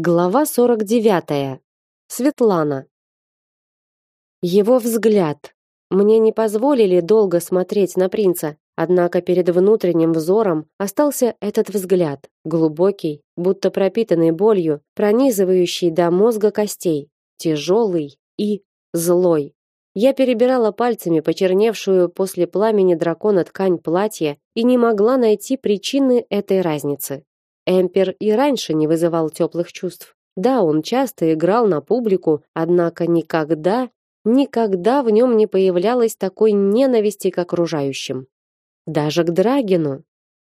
Глава 49. Светлана. Его взгляд. Мне не позволили долго смотреть на принца, однако перед внутренним взором остался этот взгляд, глубокий, будто пропитанный болью, пронизывающий до мозга костей, тяжелый и злой. Я перебирала пальцами почерневшую после пламени дракона ткань платья и не могла найти причины этой разницы. Эмпер и раньше не вызывал теплых чувств. Да, он часто играл на публику, однако никогда, никогда в нем не появлялось такой ненависти к окружающим. Даже к Драгину.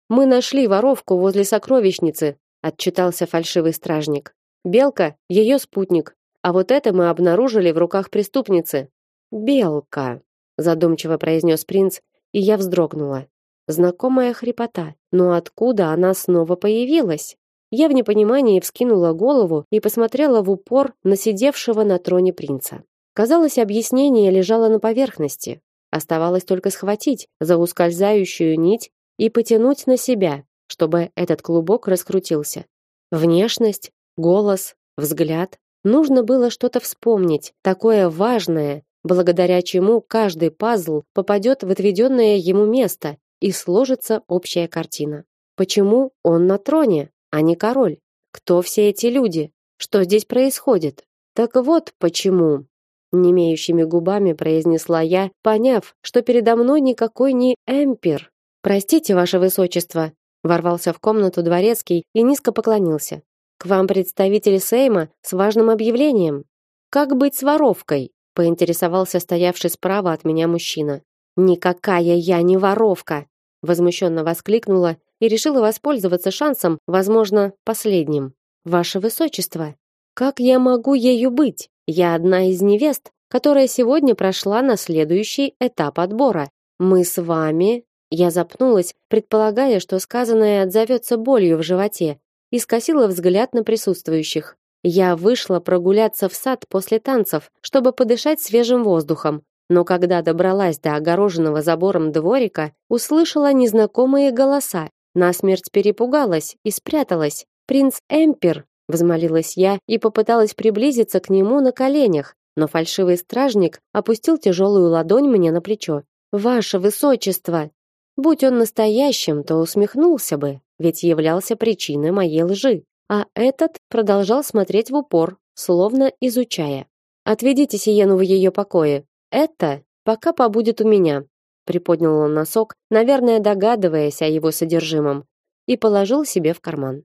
Мы нашли воровку возле сокровищницы, отчитался фальшивый стражник. Белка ее спутник, а вот это мы обнаружили в руках преступницы. Белка, задумчиво произнес принц, и я вздрогнула. Знакомая хрипота. Но откуда она снова появилась? Я в непонимании вскинула голову и посмотрела в упор на сидевшего на троне принца. Казалось, объяснение лежало на поверхности. Оставалось только схватить за ускользающую нить и потянуть на себя, чтобы этот клубок раскрутился. Внешность, голос, взгляд. Нужно было что-то вспомнить, такое важное, благодаря чему каждый пазл попадет в отведенное ему место и сложится общая картина. Почему он на троне, а не король? Кто все эти люди? Что здесь происходит? Так вот почему, немеющими губами произнесла я, поняв, что передо мной никакой не эмпер. Простите, ваше высочество, ворвался в комнату дворецкий и низко поклонился. К вам представитель Сейма с важным объявлением. Как быть с воровкой? поинтересовался стоявший справа от меня мужчина. Никакая я не воровка, возмущенно воскликнула и решила воспользоваться шансом, возможно, последним. Ваше высочество, как я могу ею быть? Я одна из невест, которая сегодня прошла на следующий этап отбора. Мы с вами, я запнулась, предполагая, что сказанное отзовется болью в животе, и скосила взгляд на присутствующих. Я вышла прогуляться в сад после танцев, чтобы подышать свежим воздухом, но когда добралась до огороженного забором дворика, услышала незнакомые голоса. Насмерть перепугалась и спряталась. Принц Эмпер, взмолилась я и попыталась приблизиться к нему на коленях, но фальшивый стражник опустил тяжелую ладонь мне на плечо. Ваше высочество, будь он настоящим, то усмехнулся бы, ведь являлся причиной моей лжи. А этот продолжал смотреть в упор, словно изучая. Отведите Сиену в ее покое, это пока побудет у меня, приподнял он носок, наверное, догадываясь о его содержимом, и положил себе в карман.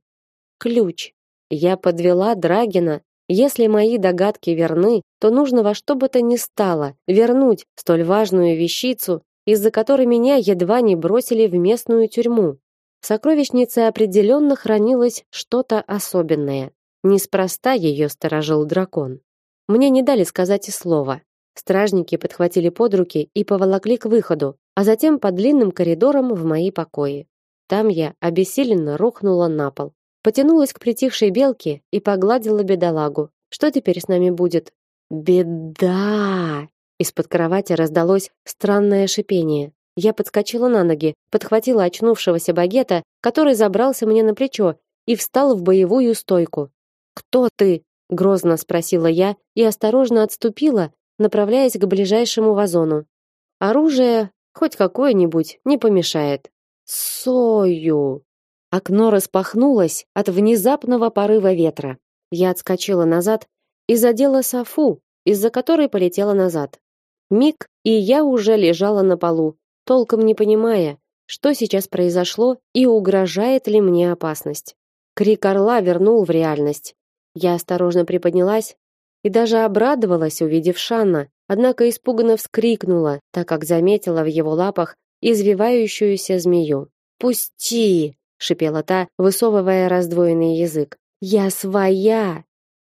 Ключ. Я подвела Драгина. Если мои догадки верны, то нужно во что бы то ни стало вернуть столь важную вещицу, из-за которой меня едва не бросили в местную тюрьму. В сокровищнице определенно хранилось что-то особенное. Неспроста ее сторожил дракон. Мне не дали сказать и слова. Стражники подхватили под руки и поволокли к выходу, а затем по длинным коридорам в мои покои. Там я обессиленно рухнула на пол, потянулась к притихшей белке и погладила бедолагу. Что теперь с нами будет? Беда! Из-под кровати раздалось странное шипение. Я подскочила на ноги, подхватила очнувшегося багета, который забрался мне на плечо, и встал в боевую стойку. "Кто ты?" грозно спросила я и осторожно отступила, направляясь к ближайшему вазону. Оружие, хоть какое-нибудь, не помешает. Сою. Окно распахнулось от внезапного порыва ветра. Я отскочила назад и задела софу, из-за которой полетела назад. Миг, и я уже лежала на полу, толком не понимая, что сейчас произошло и угрожает ли мне опасность. Крик орла вернул в реальность. Я осторожно приподнялась, и даже обрадовалась, увидев Шанна, однако испуганно вскрикнула, так как заметила в его лапах извивающуюся змею. "Пусти!" шипела та, высовывая раздвоенный язык. "Я своя!"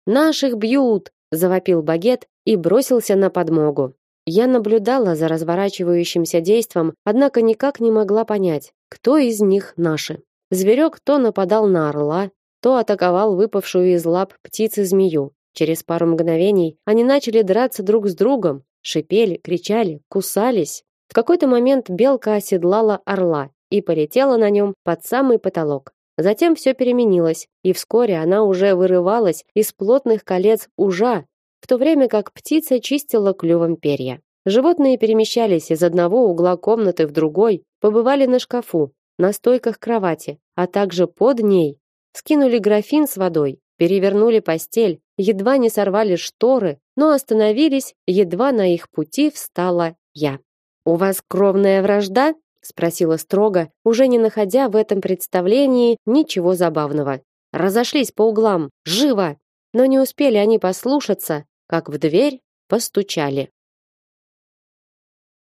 "Наших бьют!" завопил Багет и бросился на подмогу. Я наблюдала за разворачивающимся действом, однако никак не могла понять, кто из них наши. Зверек то нападал на орла, то атаковал выпавшую из лап птицы змею. Через пару мгновений они начали драться друг с другом, шипели, кричали, кусались. В какой-то момент белка оседлала орла и полетела на нем под самый потолок. Затем все переменилось, и вскоре она уже вырывалась из плотных колец ужа, в то время как птица чистила клювом перья. Животные перемещались из одного угла комнаты в другой, побывали на шкафу, на стойках кровати, а также под ней. Скинули графин с водой, перевернули постель, едва не сорвали шторы, но остановились, едва на их пути встала я. «У вас кровная вражда?» спросила строго, уже не находя в этом представлении ничего забавного. Разошлись по углам, живо. Но не успели они послушаться, как в дверь постучали.